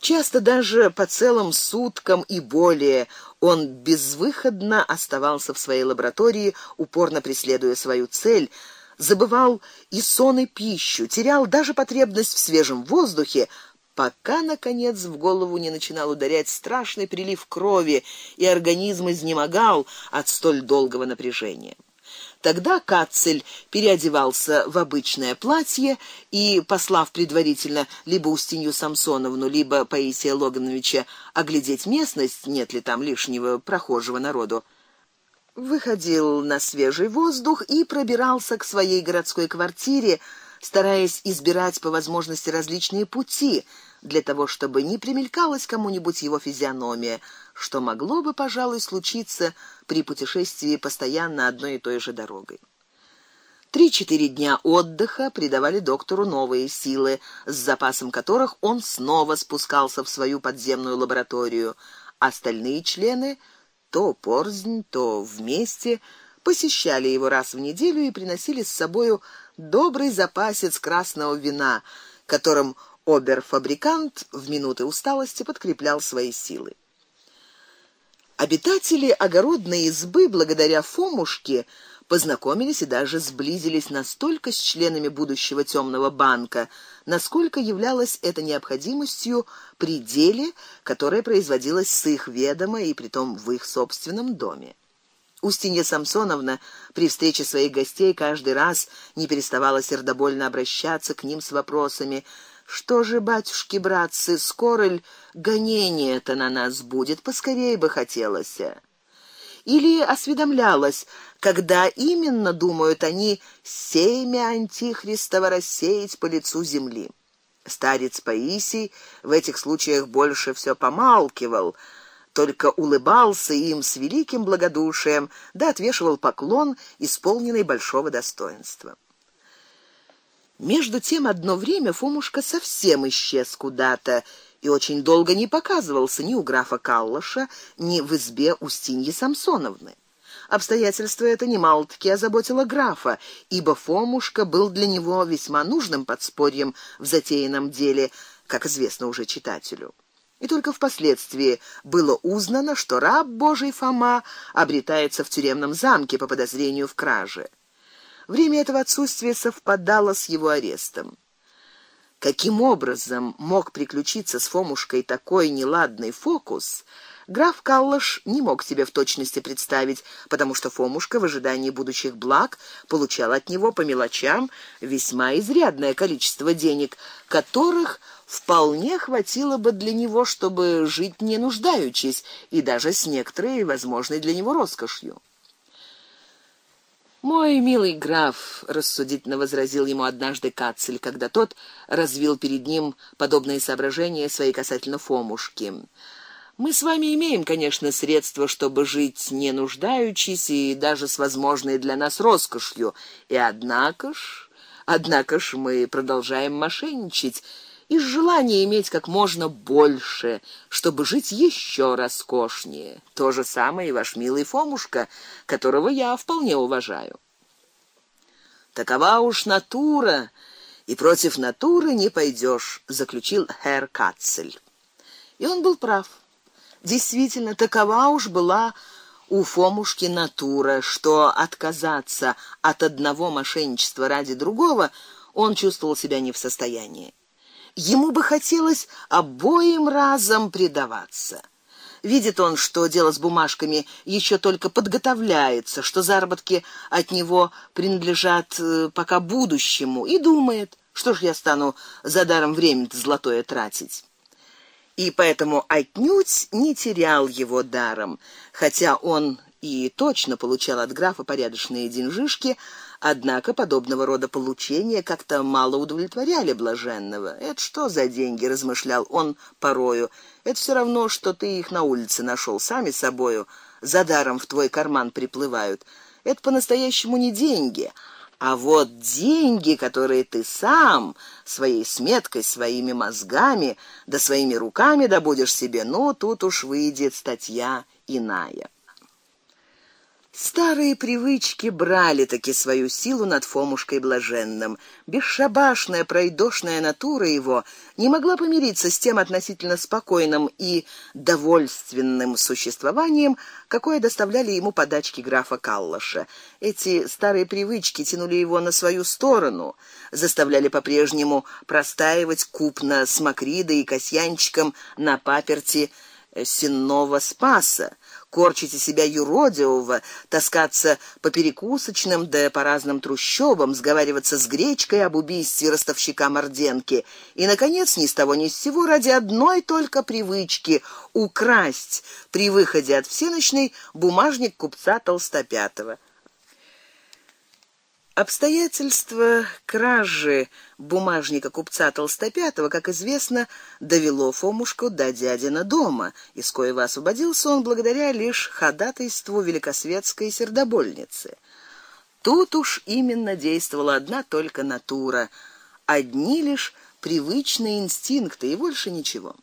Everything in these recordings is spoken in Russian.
Часто даже по целым суткам и более он безвыходно оставался в своей лаборатории, упорно преследуя свою цель, забывал и сон, и пищу, терял даже потребность в свежем воздухе, пока наконец в голову не начинал ударять страшный прилив крови, и организм изнемогал от столь долгого напряжения. Тогда Кацель переодевался в обычное платье и, послав предварительно либо Устинью Самсоновну, либо Паисия Логановича оглядеть местность, нет ли там лишнего прохожего народу, выходил на свежий воздух и пробирался к своей городской квартире, стараясь избирать по возможности различные пути для того, чтобы не примелькалась кому-нибудь его физиономия, что могло бы, пожалуй, случиться при путешествии постоянно одной и той же дорогой. Три-четыре дня отдыха придавали доктору новые силы, с запасом которых он снова спускался в свою подземную лабораторию. Остальные члены то порзнь, то вместе посещали его раз в неделю и приносили с собою добрый запасец красного вина, которым оберфабрикант в минуты усталости подкреплял свои силы. Обитатели огородной избы, благодаря Фомушке, познакомились и даже сблизились настолько с членами будущего темного банка, насколько являлось это необходимостью при деле, которое производилось с их ведома и притом в их собственном доме. Устинья Самсоновна при встрече своих гостей каждый раз не переставала сердобольно обращаться к ним с вопросами: что же, батюшки, братцы, скоро ль гонение-то на нас будет, поскорей бы хотелось. Или осведомлялась, когда именно думают они семя антихристово рассеять по лицу земли. Старец Паисий в этих случаях больше все помалкивал, только улыбался им с великим благодушием, да отвешивал поклон, исполненный большого достоинства. Между тем одно время Фомушка совсем исчез куда-то и очень долго не показывался ни у графа Каллаша, ни в избе Устиньи Самсоновны. Обстоятельство это немало-таки озаботило графа, ибо Фомушка был для него весьма нужным подспорьем в затеянном деле, как известно уже читателю. И только впоследствии было узнано, что раб Божий Фома обретается в тюремном замке по подозрению в краже. Время этого отсутствия совпадало с его арестом. Каким образом мог приключиться с Фомушкой такой неладный фокус? Граф Каллаш не мог себе в точности представить, потому что Фомушка в ожидании будущих благ получал от него по мелочам весьма изрядное количество денег, которых вполне хватило бы для него, чтобы жить не нуждаючись и даже с некоторой возможной для него роскошью. Мой милый граф, рассудительно возразил ему однажды Кацель, когда тот развил перед ним подобные соображения свои касательно Фомушки. Мы с вами имеем, конечно, средства, чтобы жить не нуждаючись и даже с возможной для нас роскошью, и однако ж, однако ж мы продолжаем мошенничать из желания иметь как можно больше, чтобы жить еще роскошнее. То же самое и ваш милый Фомушка, которого я вполне уважаю. Такова уж натура, и против натуры не пойдешь, заключил Херр Кацель. И он был прав. Действительно, такова уж была у Фомушки натура, что отказаться от одного мошенничества ради другого он чувствовал себя не в состоянии. Ему бы хотелось обоим разом предаваться. Видит он, что дело с бумажками еще только подготовляется, что заработки от него принадлежат э, пока будущему, и думает, что ж я стану за даром время-то золотое тратить. И поэтому отнюдь не терял его даром, хотя он и точно получал от графа порядочные деньжишки, Однако подобного рода получения как-то мало удовлетворяли блаженного. Это что за деньги, размышлял он порою. Это все равно, что ты их на улице нашел сами собою, за даром в твой карман приплывают. Это по-настоящему не деньги, а вот деньги, которые ты сам своей сметкой, своими мозгами, да своими руками добудешь себе, ну тут уж выйдет статья иная. Старые привычки брали таки свою силу над Фомушкой блаженным. Бесшабашная, пройдошная натура его не могла помириться с тем относительно спокойным и довольственным существованием, какое доставляли ему подачки графа Каллаша. Эти старые привычки тянули его на свою сторону, заставляли по-прежнему простаивать купно с Макридой и Касьянчиком на паперти сенного спаса корчить из себя юродивого, таскаться по перекусочным да по разным трущобам, сговариваться с гречкой об убийстве ростовщика Морденки и наконец ни с того ни с сего ради одной только привычки украсть при выходе от всеночной бумажник купца Толстопятого. Обстоятельства кражи бумажника купца Толстопятого, как известно, довело Фомушку до дядина дома, из коего освободился он благодаря лишь ходатайству великосветской сердобольницы. Тут уж именно действовала одна только натура, одни лишь привычные инстинкты и больше ничего.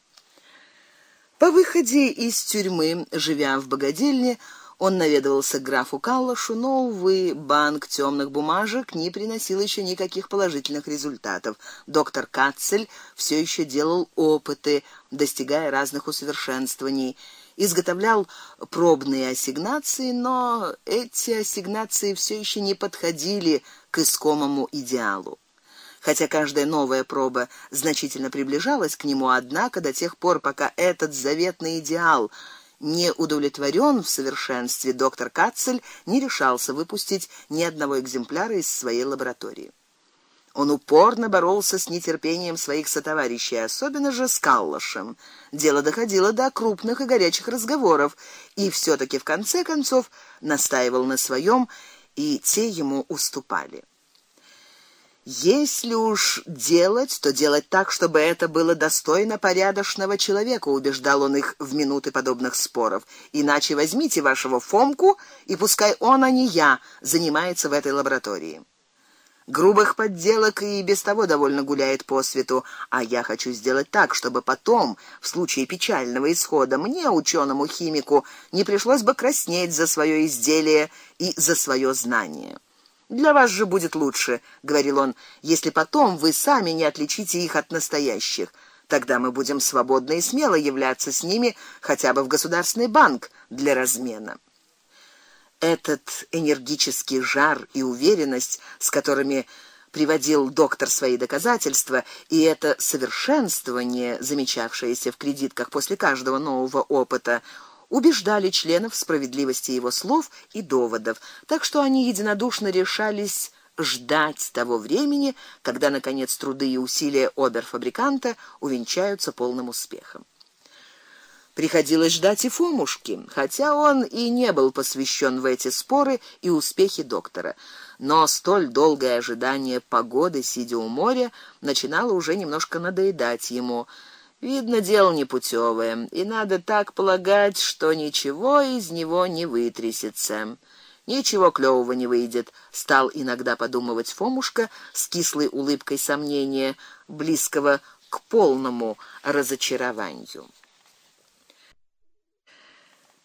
По выходе из тюрьмы, живя в богадельне, он наведывался к графу Каллашу, но увы, банк темных бумажек не приносил еще никаких положительных результатов. Доктор Кацель все еще делал опыты, достигая разных усовершенствований, изготовлял пробные ассигнации, но эти ассигнации все еще не подходили к искомому идеалу. Хотя каждая новая проба значительно приближалась к нему, однако до тех пор, пока этот заветный идеал не удовлетворен в совершенстве, доктор Кацель не решался выпустить ни одного экземпляра из своей лаборатории. Он упорно боролся с нетерпением своих сотоварищей, особенно же с Каллашем. Дело доходило до крупных и горячих разговоров, и все таки в конце концов настаивал на своем, и те ему уступали. Если уж делать, то делать так, чтобы это было достойно порядочного человека, убеждал он их в минуты подобных споров. Иначе возьмите вашего Фомку, и пускай он, а не я, занимается в этой лаборатории. Грубых подделок и без того довольно гуляет по свету, а я хочу сделать так, чтобы потом, в случае печального исхода, мне, учёному химику, не пришлось бы краснеть за своё изделие и за своё знание. Для вас же будет лучше, говорил он, если потом вы сами не отличите их от настоящих. Тогда мы будем свободно и смело являться с ними хотя бы в государственный банк для размена. Этот энергический жар и уверенность, с которыми приводил доктор свои доказательства, и это совершенствование, замечавшееся в кредитках после каждого нового опыта, убеждали членов в справедливости его слов и доводов, так что они единодушно решались ждать того времени, когда наконец труды и усилия оберфабриканта увенчаются полным успехом. Приходилось ждать и Фомушки, хотя он и не был посвящен в эти споры и успехи доктора. Но столь долгое ожидание погоды, сидя у моря, начинало уже немножко надоедать ему. Видно, дело непутевое, и надо так полагать, что ничего из него не вытрясется. Ничего клёвого не выйдет, стал иногда подумывать Фомушка с кислой улыбкой сомнения, близкого к полному разочарованию.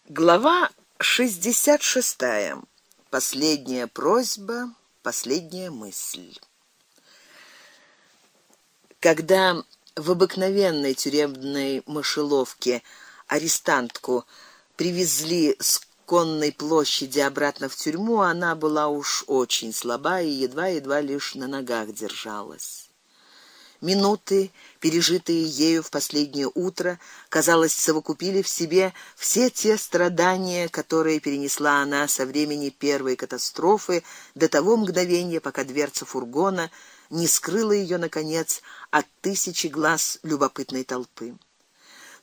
Глава 66. Последняя просьба, последняя мысль. Когда в обыкновенной тюремной мышеловке арестантку привезли с конной площади обратно в тюрьму, она была уж очень слаба и едва-едва лишь на ногах держалась. Минуты, пережитые ею в последнее утро, казалось, совокупили в себе все те страдания, которые перенесла она со времени первой катастрофы до того мгновения, пока дверца фургона не скрыла ее наконец от тысячи глаз любопытной толпы.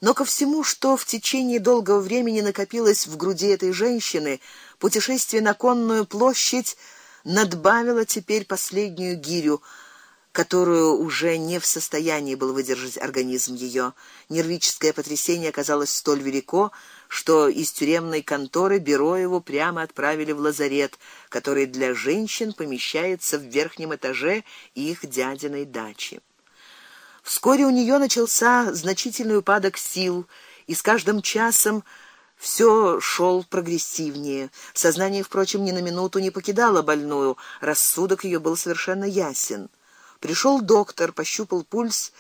Но ко всему, что в течение долгого времени накопилось в груди этой женщины, путешествие на конную площадь надбавило теперь последнюю гирю, которую уже не в состоянии был выдержать организм ее. Нервическое потрясение оказалось столь велико, что из тюремной конторы Бероеву прямо отправили в лазарет, который для женщин помещается в верхнем этаже их дядиной дачи. Вскоре у нее начался значительный упадок сил, и с каждым часом Все шел прогрессивнее. Сознание, впрочем, ни на минуту не покидало больную, рассудок ее был совершенно ясен. Пришел доктор, пощупал пульс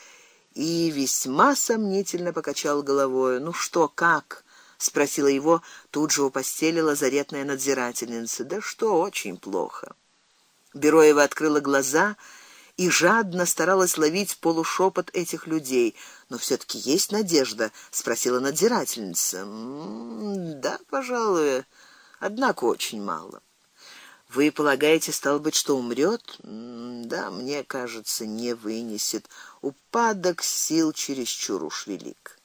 и весьма сомнительно покачал головой. Ну что, как? Спросила его тут же у постели лазаретная надзирательница. Да что, очень плохо. Бероева открыла глаза и жадно старалась ловить полушепот этих людей. Но все таки есть надежда, спросила надзирательница. да, пожалуй, однако очень мало. Вы полагаете, стал быть, что умрет? Да, мне кажется, не вынесет. Упадок сил чересчур уж велик.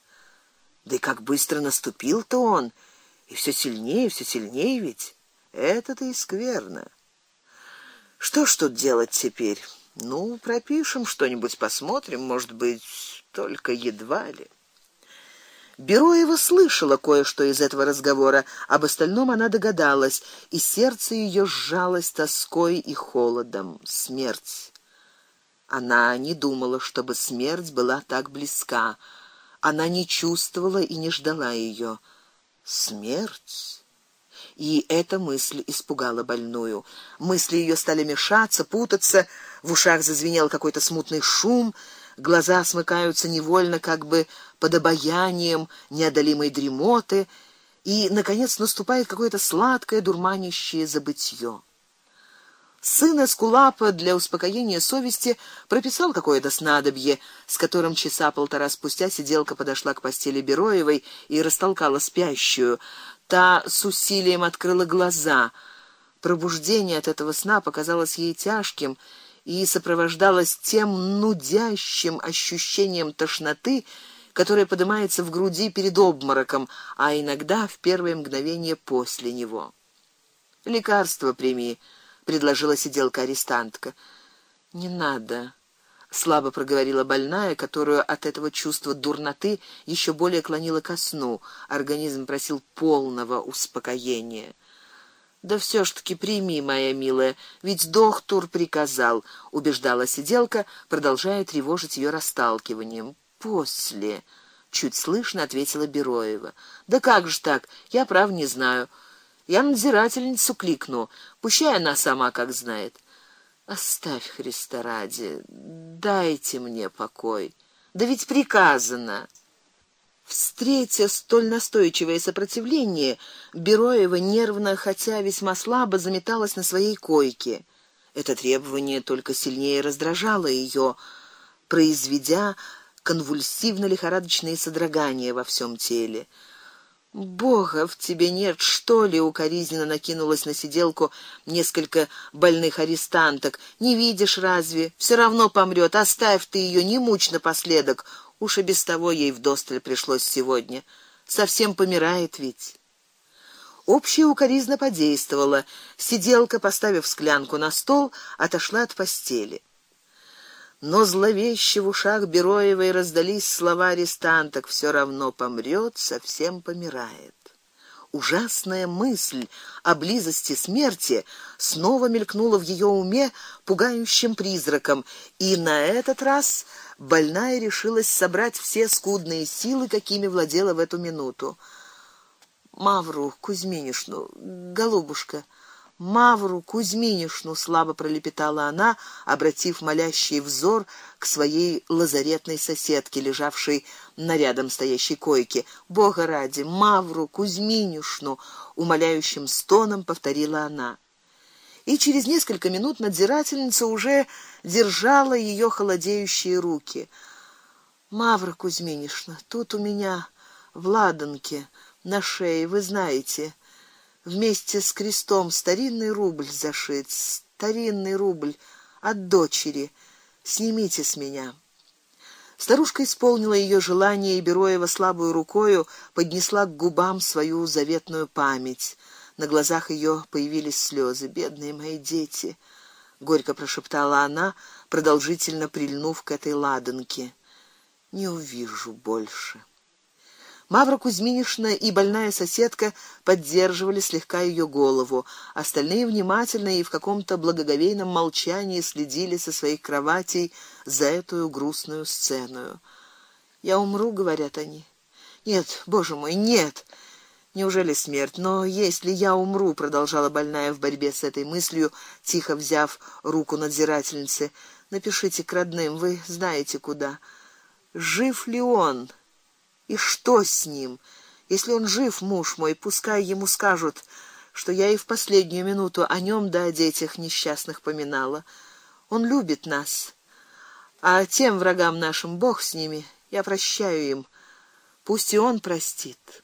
Да и как быстро наступил-то он, и все сильнее, все сильнее ведь. Это-то и скверно. Что ж тут делать теперь? Ну, пропишем что-нибудь, посмотрим, может быть, только едва ли. Бероева слышала кое-что из этого разговора, об остальном она догадалась, и сердце ее сжалось тоской и холодом. Смерть. Она не думала, чтобы смерть была так близка. Она не чувствовала и не ждала ее. Смерть и эта мысль испугала больную. Мысли ее стали мешаться, путаться, в ушах зазвенел какой-то смутный шум, глаза смыкаются невольно, как бы под обаянием неодолимой дремоты, и наконец наступает какое-то сладкое дурманящее забытье. Сын Эскулапа для успокоения совести прописал какое-то снадобье, с которым часа полтора спустя сиделка подошла к постели Бероевой и растолкала спящую. Та с усилием открыла глаза. Пробуждение от этого сна показалось ей тяжким и сопровождалось тем нудящим ощущением тошноты, которое поднимается в груди перед обмороком, а иногда в первые мгновения после него. Лекарство прими, предложила сиделка арестантка. Не надо, слабо проговорила больная, которую от этого чувства дурноты еще более клонило ко сну. Организм просил полного успокоения. Да все ж таки прими, моя милая, ведь доктор приказал, убеждала сиделка, продолжая тревожить ее расталкиванием. После, чуть слышно ответила Бероева. Да как же так? Я прав не знаю. Я надзирательницу кликну, пущай она сама как знает. Оставь Христа ради, дайте мне покой. Да ведь приказано. Встретя столь настойчивое сопротивление, Бероева нервно, хотя весьма слабо, заметалась на своей койке. Это требование только сильнее раздражало ее, произведя конвульсивно-лихорадочные содрогания во всем теле. Бога в тебе нет, что ли? укоризненно накинулась на сиделку несколько больных арестанток. Не видишь разве? Все равно помрет. Оставь ты ее, не мучь напоследок. Уж и без того ей вдосталь пришлось сегодня. Совсем помирает ведь. Общая укоризна подействовала. Сиделка, поставив склянку на стол, отошла от постели но зловеще в ушах Бероевой раздались слова арестанток: все равно помрет, совсем помирает. Ужасная мысль о близости смерти снова мелькнула в ее уме пугающим призраком, и на этот раз больная решилась собрать все скудные силы, какими владела в эту минуту. Мавру Кузьминишну, голубушка, Мавру Кузьминишну слабо пролепетала она, обратив молящий взор к своей лазаретной соседке, лежавшей на рядом стоящей койке. Бога ради, Мавру Кузьминишну, умоляющим стоном повторила она. И через несколько минут надзирательница уже держала ее холодеющие руки. Мавра Кузьминишна, тут у меня в ладанке на шее, вы знаете, Вместе с крестом старинный рубль зашит, старинный рубль от дочери. Снимите с меня. Старушка исполнила ее желание и Бероева слабой рукой поднесла к губам свою заветную память. На глазах ее появились слезы. Бедные мои дети, горько прошептала она, продолжительно прильнув к этой ладанке. Не увижу больше. Мавра Кузьминишна и больная соседка поддерживали слегка ее голову, остальные внимательно и в каком-то благоговейном молчании следили со своих кроватей за эту грустную сцену. Я умру, говорят они. Нет, боже мой, нет. Неужели смерть? Но если я умру, продолжала больная в борьбе с этой мыслью, тихо взяв руку надзирательницы, напишите к родным, вы знаете куда. Жив ли он? И что с ним? Если он жив, муж мой, пускай ему скажут, что я и в последнюю минуту о нем да о детях несчастных поминала. Он любит нас. А тем врагам нашим Бог с ними, я прощаю им. Пусть и он простит.